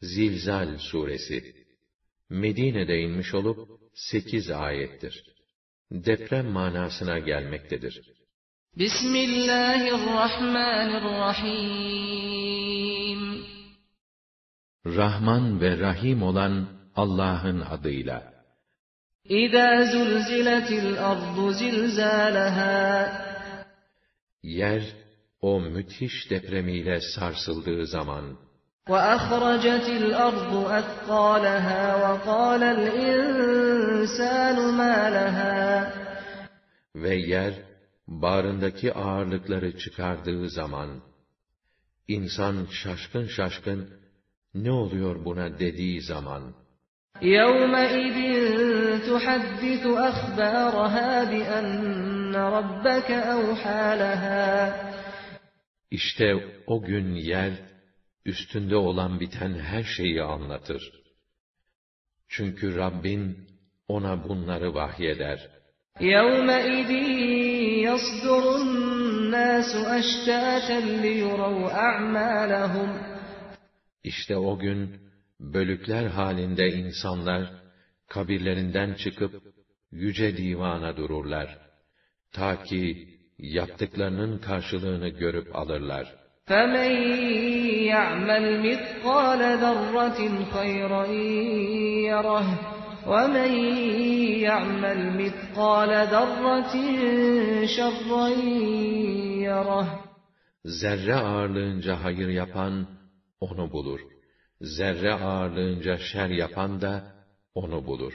Zilzal suresi Medine'de inmiş olup sekiz ayettir. Deprem manasına gelmektedir. Bismillahirrahmanirrahim Rahman ve Rahim olan Allah'ın adıyla. İzâ zulziletil ardu zilzâleha Yer, o müthiş depremiyle sarsıldığı zaman, وَأَخْرَجَتِ الْأَرْضُ أَثْقَالَهَا وَقَالَ الْإِنسَانُ مَا لَهَا Ve yer, bağrındaki ağırlıkları çıkardığı zaman, insan şaşkın şaşkın, ne oluyor buna dediği zaman, يَوْمَئِذٍ تُحَدِّثُ أَخْبَارَهَا بِأَنَّ رَبَّكَ أَوْحَى لَهَا İşte o gün yer, üstünde olan biten her şeyi anlatır. Çünkü Rabbin ona bunları vahyeder. يَوْمَئِذٍ يَصْدُرُ النَّاسُ أَشْتَاتًا لِيُرَوْا أَعْمَالَهُمْ İşte o gün, bölükler halinde insanlar, kabirlerinden çıkıp, yüce divana dururlar. Ta ki, yaptıklarının karşılığını görüp alırlar. فَمَنْ يَعْمَلْ مِثْقَالَ ذَرَّةٍ خَيْرًا يَرَهُ وَمَنْ يَعْمَلْ مِثْقَالَ ذَرَّةٍ شَرًّا يَرَهُ Zerre ağırlığınca hayır yapan, onu bulur. Zerre ağırlığınca şer yapan da, onu bulur.